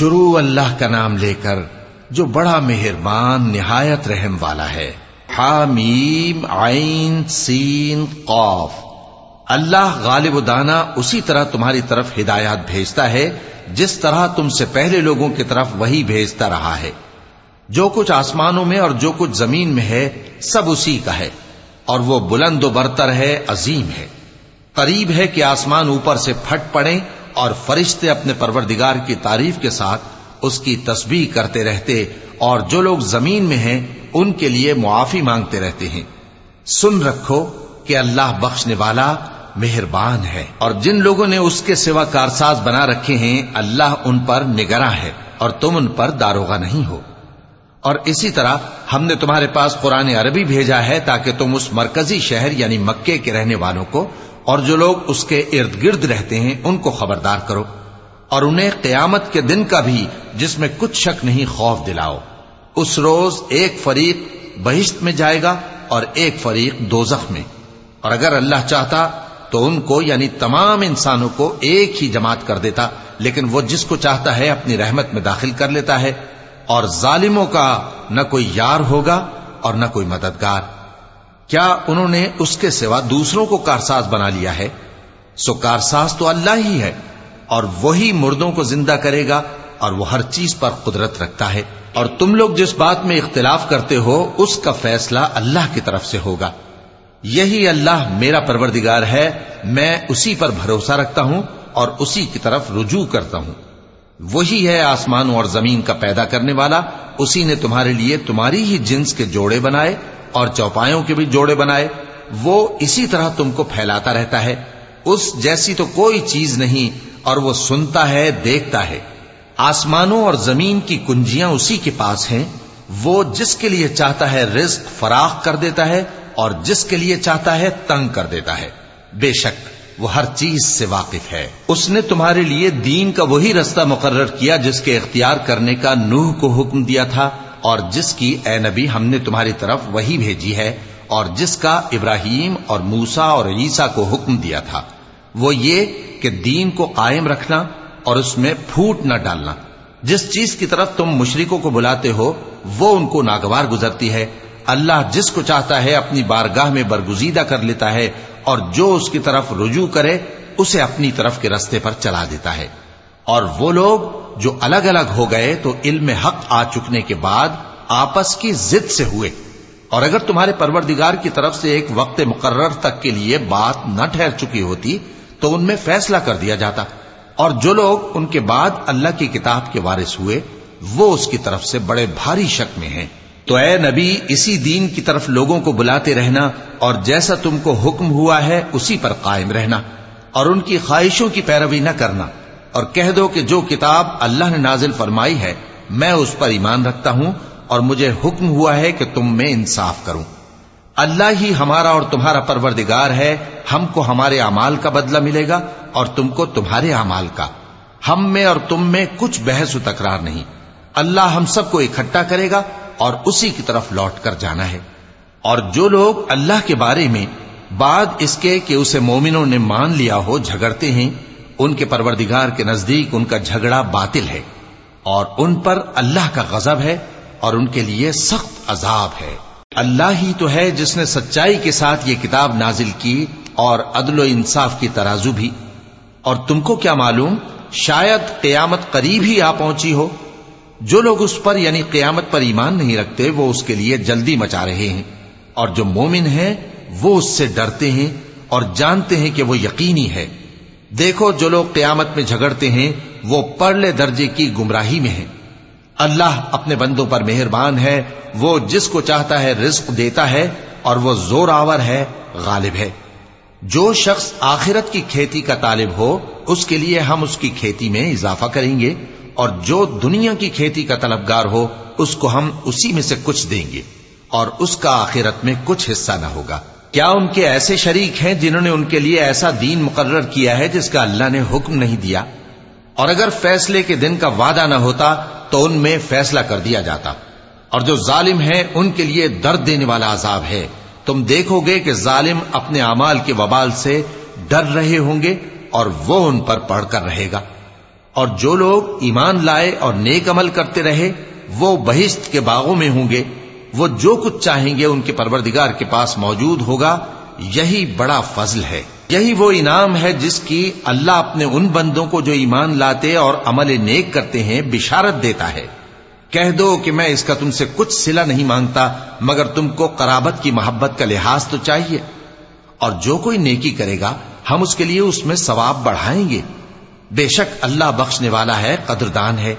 شروع اللہ کا نام لے کر جو بڑا مہربان نہایت رحم والا ہے۔ حامیم، عین، سین، قاف۔ اللہ غالب و دانا اسی طرح تمہاری طرف ہدایات بھیجتا ہے، جس طرح تم سے پہلے لوگوں کی طرف وہی بھیجتا رہا ہے۔ جو کچھ آسمانوں میں اور جو کچھ زمین میں ہے، سب اسی کا ہے۔ اور وہ بلند و برتر ہے، عظیم ہے۔ قریب ہے کہ آسمان اوپر سے پھٹ پڑے اور فرشتے اپنے پروردگار کی تعریف کے ساتھ اس کی تسبیح کرتے رہتے اور جو لوگ زمین میں ہیں، ان کے لیے معافی مانگتے رہتے ہیں۔ سن رکھو کہ اللہ بخشنے والا مہربان ہے۔ اور جن لوگوں نے اس کے سوا کارساز بنا رکھے ہیں، اللہ ان پر نگراں ہے اور تم ان پر داروغہ نہیں ہو۔ اور اسی طرح ہم نے تمہارے پاس قرآن عربی بھیجا ہے تاکہ تم اس مرکزی شہر یعنی مکے کے رہنے والوں کو اور جو لوگ اس کے ارد گرد رہتے ہیں، ان کو خبردار کرو اور انہیں قیامت کے دن کا بھی جس میں کچھ شک نہیں خوف دلاؤ۔ اس روز ایک فریق بہشت میں جائے گا اور ایک فریق دوزخ میں۔ اور اگر اللہ چاہتا تو ان کو یعنی تمام انسانوں کو ایک ہی جماعت کر دیتا، لیکن وہ جس کو چاہتا ہے اپنی رحمت میں داخل کر لیتا ہے۔ اور ظالموں کا نہ کوئی یار ہوگا اور نہ کوئی مددگار۔ کیا انہوں نے اس کے سوا دوسروں کو کارساز بنا لیا ہے؟ سو کارساز تو اللہ ہی ہے، اور وہی مردوں کو زندہ کرے گا، اور وہ ہر چیز پر قدرت رکھتا ہے۔ اور تم لوگ جس بات میں اختلاف کرتے ہو، اس کا فیصلہ اللہ کی طرف سے ہوگا۔ یہی اللہ میرا پروردگار ہے، میں اسی پر بھروسہ رکھتا ہوں، اور اسی کی طرف رجوع کرتا ہوں۔ وہی ہے آسمانوں اور زمین کا پیدا کرنے والا، اسی نے تمہارے لیے تمہاری ہی جنس کے جوڑے بنائے اور چوپایوں کے بھی جوڑے بنائے۔ وہ اسی طرح تم کو پھیلاتا رہتا ہے۔ اس جیسی تو کوئی چیز نہیں اور وہ سنتا ہے، دیکھتا ہے۔ آسمانوں اور زمین کی کنجیاں اسی کے پاس ہیں۔ وہ جس کے لیے چاہتا ہے رزق فراخ کر دیتا ہے اور جس کے لیے چاہتا ہے تنگ کر دیتا ہے۔ بے شک وہ ہر چیز سے واقف ہے۔ اس نے تمہارے لیے دین کا وہی رستہ مقرر کیا جس کے اختیار کرنے کا نوح کو حکم دیا تھا، اور جس کی اے نبی ہم نے تمہاری طرف وہی بھیجی ہے، اور جس کا ابراہیم اور موسا اور عیسا کو حکم دیا تھا۔ وہ یہ کہ دین کو قائم رکھنا اور اس میں پھوٹ نہ ڈالنا۔ جس چیز کی طرف تم مشرکوں کو بلاتے ہو، وہ ان کو ناگوار گزرتی ہے۔ اللہ جس کو چاہتا ہے، اپنی بارگاہ میں برگزیدہ کر لیتا ہے۔ اور جو اس کی طرف رجوع کرے، اسے اپنی طرف کے رستے پر چلا دیتا ہے۔ اور وہ لوگ جو الگ الگ ہو گئے تو علم حق آ چکنے کے بعد آپس کی ضد سے ہوئے۔ اور اگر تمہارے پروردگار کی طرف سے ایک وقت مقرر تک کے لیے بات نہ ٹھہر چکی ہوتی، تو ان میں فیصلہ کر دیا جاتا۔ اور جو لوگ ان کے بعد اللہ کی کتاب کے وارث ہوئے، وہ اس کی طرف سے بڑے بھاری شک میں ہیں۔ تو اے نبی، اسی دین کی طرف لوگوں کو بلاتے رہنا اور جیسا تم کو حکم ہوا ہے، اسی پر قائم رہنا اور ان کی خواہشوں کی پیروی نہ کرنا اور کہہ دو کہ جو کتاب اللہ نے نازل فرمائی ہے، میں اس پر ایمان رکھتا ہوں اور مجھے حکم ہوا ہے کہ تم میں انصاف کروں۔ اللہ ہی ہمارا اور تمہارا پروردگار ہے، ہم کو ہمارے اعمال کا بدلہ ملے گا اور تم کو تمہارے اعمال کا۔ ہم میں اور تم میں کچھ بحث و تکرار نہیں۔ اللہ ہم سب کو اکٹھا کرے گا اور اسی کی طرف لوٹ کر جانا ہے۔ اور جو لوگ اللہ کے بارے میں بعد اس کے کہ اسے مومنوں نے مان لیا ہو جھگڑتے ہیں، ان کے پروردگار کے نزدیک ان کا جھگڑا باطل ہے۔ اور ان پر اللہ کا غضب ہے اور ان کے لیے سخت عذاب ہے۔ اللہ ہی تو ہے جس نے سچائی کے ساتھ یہ کتاب نازل کی اور عدل و انصاف کی ترازو بھی۔ اور تم کو کیا معلوم، شاید قیامت قریب ہی آ پہنچی ہو۔ جو لوگ اس پر یعنی قیامت پر ایمان نہیں رکھتے، وہ اس کے لیے جلدی مچا رہے ہیں۔ اور جو مومن ہیں وہ اس سے ڈرتے ہیں اور جانتے ہیں کہ وہ یقینی ہے۔ دیکھو، جو لوگ قیامت میں جھگڑتے ہیں، وہ پرلے درجے کی گمراہی میں ہیں۔ اللہ اپنے بندوں پر مہربان ہے، وہ جس کو چاہتا ہے رزق دیتا ہے اور وہ زور آور ہے، غالب ہے۔ جو شخص آخرت کی کھیتی کا طالب ہو، اس کے لیے ہم اس کی کھیتی میں اضافہ کریں گے۔ اور جو دنیا کی کھیتی کا طلبگار ہو، اس کو ہم اسی میں سے کچھ دیں گے، اور اس کا آخرت میں کچھ حصہ نہ ہوگا۔ کیا ان کے ایسے شریک ہیں جنہوں نے ان کے لیے ایسا دین مقرر کیا ہے جس کا اللہ نے حکم نہیں دیا؟ اور اگر فیصلے کے دن کا وعدہ نہ ہوتا، تو ان میں فیصلہ کر دیا جاتا۔ اور جو ظالم ہیں، ان کے لیے درد دینے والا عذاب ہے۔ تم دیکھو گے کہ ظالم اپنے اعمال کے وبال سے ڈر رہے ہوں گے، اور وہ ان پر پڑھ کر رہے گا۔ اور جو لوگ ایمان لائے اور نیک عمل کرتے رہے، وہ بہشت کے باغوں میں ہوں گے۔ وہ جو کچھ چاہیں گے ان کے پروردگار کے پاس موجود ہوگا۔ یہی بڑا فضل ہے۔ یہی وہ انعام ہے جس کی اللہ اپنے ان بندوں کو جو ایمان لاتے اور عمل نیک کرتے ہیں، بشارت دیتا ہے۔ کہہ دو کہ میں اس کا تم سے کچھ سلا نہیں مانگتا، مگر تم کو قرابت کی محبت کا لحاظ تو چاہیے۔ اور جو کوئی نیکی کرے گا، ہم اس کے لیے اس میں ثواب بڑھائیں گے۔ بے شک اللہ بخشنے والا ہے، قدردان ہے۔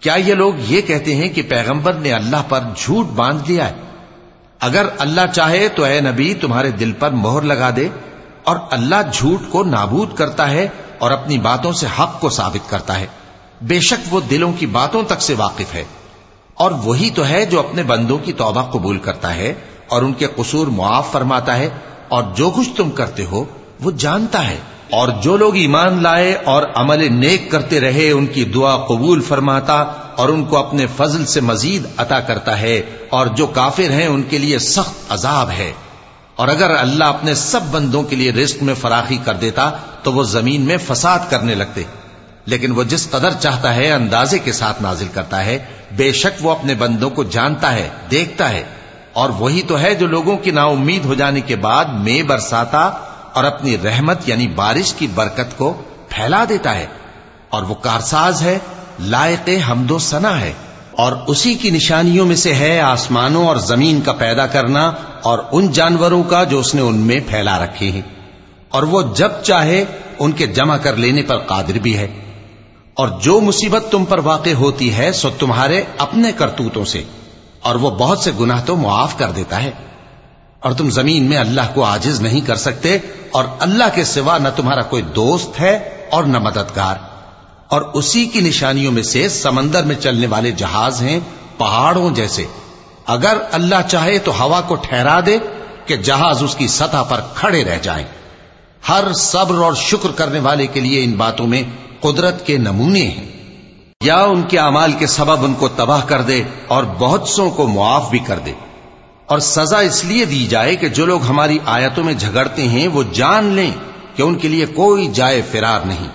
کیا یہ لوگ یہ کہتے ہیں کہ پیغمبر نے اللہ پر جھوٹ باندھ لیا ہے؟ اگر اللہ چاہے تو اے نبی، تمہارے دل پر مہر لگا دے اور اللہ جھوٹ کو نابود کرتا ہے اور اپنی باتوں سے حق کو ثابت کرتا ہے۔ بے شک وہ دلوں کی باتوں تک سے واقف ہے۔ اور وہی تو ہے جو اپنے بندوں کی توبہ قبول کرتا ہے اور ان کے قصور معاف فرماتا ہے اور جو کچھ تم کرتے ہو، وہ جانتا ہے۔ اور جو لوگ ایمان لائے اور عمل نیک کرتے رہے، ان کی دعا قبول فرماتا اور ان کو اپنے فضل سے مزید عطا کرتا ہے، اور جو کافر ہیں، ان کے لیے سخت عذاب ہے۔ اور اگر اللہ اپنے سب بندوں کے لیے رزق میں فراخی کر دیتا، تو وہ زمین میں فساد کرنے لگتے۔ لیکن وہ جس قدر چاہتا ہے، اندازے کے ساتھ نازل کرتا ہے۔ بے شک وہ اپنے بندوں کو جانتا ہے، دیکھتا ہے۔ اور وہی تو ہے جو لوگوں کی نا امید ہو جانے کے بعد میں برساتا اور اپنی رحمت یعنی بارش کی برکت کو پھیلا دیتا ہے اور وہ کارساز ہے، لائق حمد و سنا ہے اور اسی کی نشانیوں میں سے ہے آسمانوں اور زمین کا پیدا کرنا اور ان جانوروں کا جو اس نے ان میں پھیلا رکھے ہیں۔ اور وہ جب چاہے ان کے جمع کر لینے پر قادر بھی ہے۔ اور جو مصیبت تم پر واقع ہوتی ہے، سو تمہارے اپنے کرتوتوں سے اور وہ بہت سے گناہ تو معاف کر دیتا ہے۔ اور تم زمین میں اللہ کو آجز نہیں کر سکتے اور اللہ کے سوا نہ تمہارا کوئی دوست ہے اور نہ مددگار۔ اور اسی کی نشانیوں میں سے سمندر میں چلنے والے جہاز ہیں پہاڑوں جیسے۔ اگر اللہ چاہے تو ہوا کو ٹھہرا دے کہ جہاز اس کی سطح پر کھڑے رہ جائیں۔ ہر صبر اور شکر کرنے والے کے لیے ان باتوں میں قدرت کے نمونے ہیں۔ یا ان کے امال کے سبب ان کو تباہ کر دے اور بہت سو کو معاف بھی کر دے۔ اور سزا اس لیے دی جائے کہ جو لوگ ہماری آیتوں میں جھگڑتے ہیں، وہ جان لیں کہ ان کے لیے کوئی جائے فرار نہیں۔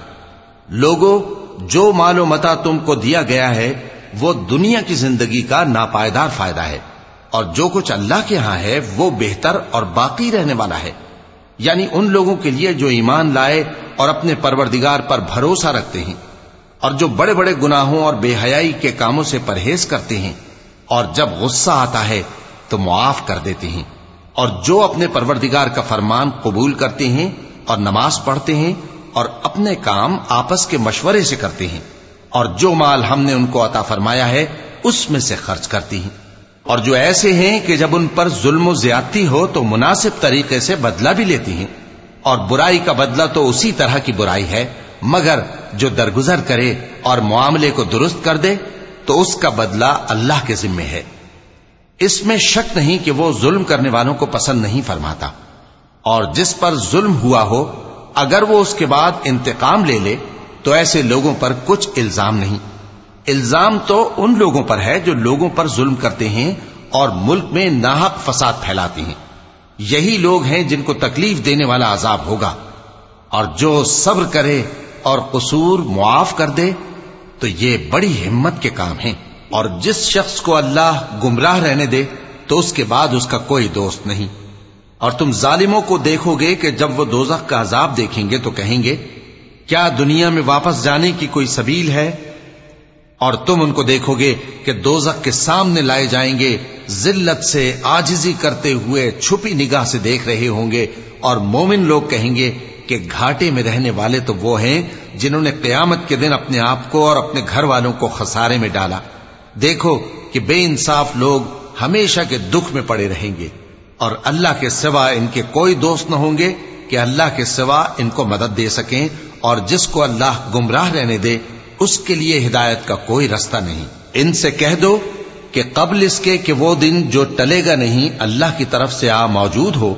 لوگوں جو مال و متا تم کو دیا گیا ہے، وہ دنیا کی زندگی کا ناپائیدار فائدہ ہے۔ اور جو کچھ اللہ کے ہاں ہے، وہ بہتر اور باقی رہنے والا ہے۔ یعنی ان لوگوں کے لیے جو ایمان لائے اور اپنے پروردگار پر بھروسہ رکھتے ہیں۔ اور جو بڑے بڑے گناہوں اور بے حیائی کے کاموں سے پرہیز کرتے ہیں۔ اور جب غصہ آتا ہے تو معاف کر دیتے ہیں۔ اور جو اپنے پروردگار کا فرمان قبول کرتے ہیں اور نماز پڑھتے ہیں اور اپنے کام آپس کے مشورے سے کرتے ہیں، اور جو مال ہم نے ان کو عطا فرمایا ہے، اس میں سے خرچ کرتی ہیں۔ اور جو ایسے ہیں کہ جب ان پر ظلم و زیادتی ہو تو مناسب طریقے سے بدلہ بھی لیتی ہیں۔ اور برائی کا بدلہ تو اسی طرح کی برائی ہے، مگر جو درگزر کرے اور معاملے کو درست کر دے، تو اس کا بدلہ اللہ کے ذمے ہے۔ اس میں شک نہیں کہ وہ ظلم کرنے والوں کو پسند نہیں فرماتا۔ اور جس پر ظلم ہوا ہو، اگر وہ اس کے بعد انتقام لے لے، تو ایسے لوگوں پر کچھ الزام نہیں۔ الزام تو ان لوگوں پر ہے جو لوگوں پر ظلم کرتے ہیں اور ملک میں ناحق فساد پھیلاتے ہیں۔ یہی لوگ ہیں جن کو تکلیف دینے والا عذاب ہوگا۔ اور جو صبر کرے اور قصور معاف کر دے، تو یہ بڑی ہمت کے کام ہیں۔ اور جس شخص کو اللہ گمراہ رہنے دے تو اس کے بعد اس کا کوئی دوست نہیں۔ اور تم ظالموں کو دیکھو گے کہ جب وہ دوزخ کا عذاب دیکھیں گے تو کہیں گے، کیا دنیا میں واپس جانے کی کوئی سبیل ہے؟ اور تم ان کو دیکھو گے کہ دوزخ کے سامنے لائے جائیں گے، ذلت سے آجزی کرتے ہوئے چھپی نگاہ سے دیکھ رہے ہوں گے۔ اور مومن لوگ کہیں گے کہ گھاٹے میں رہنے والے تو وہ ہیں جنہوں نے قیامت کے دن اپنے آپ کو اور اپنے گھر والوں کو خسارے میں ڈالا۔ دیکھو کہ بے انصاف لوگ ہمیشہ کے دکھ میں پڑے رہیں گے اور اللہ کے سوا ان کے کوئی دوست نہ ہوں گے کہ اللہ کے سوا ان کو مدد دے سکیں اور جس کو اللہ گمراہ رہنے دے، اس کے لیے ہدایت کا کوئی رستہ نہیں۔ ان سے کہہ دو کہ قبل اس کے کہ وہ دن جو ٹلے گا نہیں، اللہ کی طرف سے آ موجود ہو،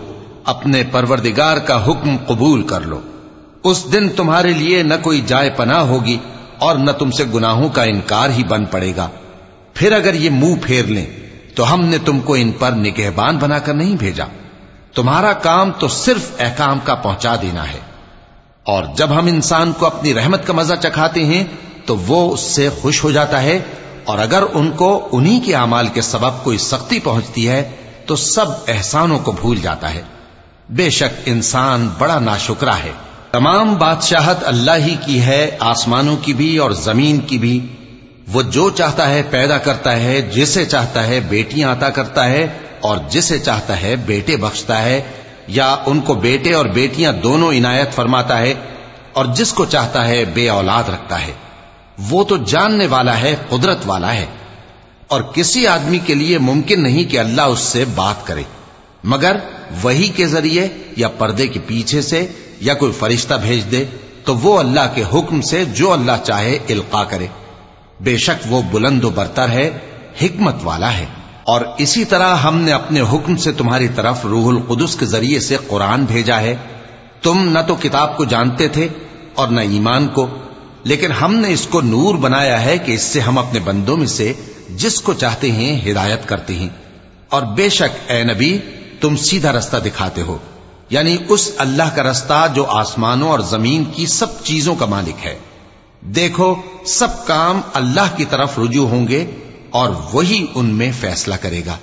اپنے پروردگار کا حکم قبول کر لو۔ اس دن تمہارے لیے نہ کوئی جائے پناہ ہوگی اور نہ تم سے گناہوں کا انکار ہی بن پڑے گا۔ پھر اگر یہ منہ پھیر لیں، تو ہم نے تم کو ان پر نگہبان بنا کر نہیں بھیجا۔ تمہارا کام تو صرف احکام کا پہنچا دینا ہے۔ اور جب ہم انسان کو اپنی رحمت کا مزہ چکھاتے ہیں، تو وہ اس سے خوش ہو جاتا ہے۔ اور اگر ان کو انہی کے اعمال کے سبب کوئی سختی پہنچتی ہے، تو سب احسانوں کو بھول جاتا ہے۔ بے شک انسان بڑا ناشکرا ہے۔ تمام بادشاہت اللہ ہی کی ہے، آسمانوں کی بھی اور زمین کی بھی۔ وہ جو چاہتا ہے پیدا کرتا ہے، جسے چاہتا ہے بیٹیاں عطا کرتا ہے، اور جسے چاہتا ہے بیٹے بخشتا ہے، یا ان کو بیٹے اور بیٹیاں دونوں عنایت فرماتا ہے، اور جس کو چاہتا ہے بے اولاد رکھتا ہے۔ وہ تو جاننے والا ہے، قدرت والا ہے۔ اور کسی آدمی کے لیے ممکن نہیں کہ اللہ اس سے بات کرے۔ مگر وہی کے ذریعے یا پردے کے پیچھے سے یا کوئی فرشتہ بھیج دے، تو وہ اللہ کے حکم سے جو اللہ چاہے القا کرے۔ بے شک وہ بلند و برتر ہے، حکمت والا ہے۔ اور اسی طرح ہم نے اپنے حکم سے تمہاری طرف روح القدس کے ذریعے سے قرآن بھیجا ہے۔ تم نہ تو کتاب کو جانتے تھے اور نہ ایمان کو، لیکن ہم نے اس کو نور بنایا ہے کہ اس سے ہم اپنے بندوں میں سے جس کو چاہتے ہیں ہدایت کرتے ہیں۔ اور بے شک اے نبی، تم سیدھا رستہ دکھاتے ہو۔ یعنی اس اللہ کا رستہ جو آسمانوں اور زمین کی سب چیزوں کا مالک ہے۔ دیکھو، سب کام اللہ کی طرف رجوع ہوں گے اور وہی ان میں فیصلہ کرے گا۔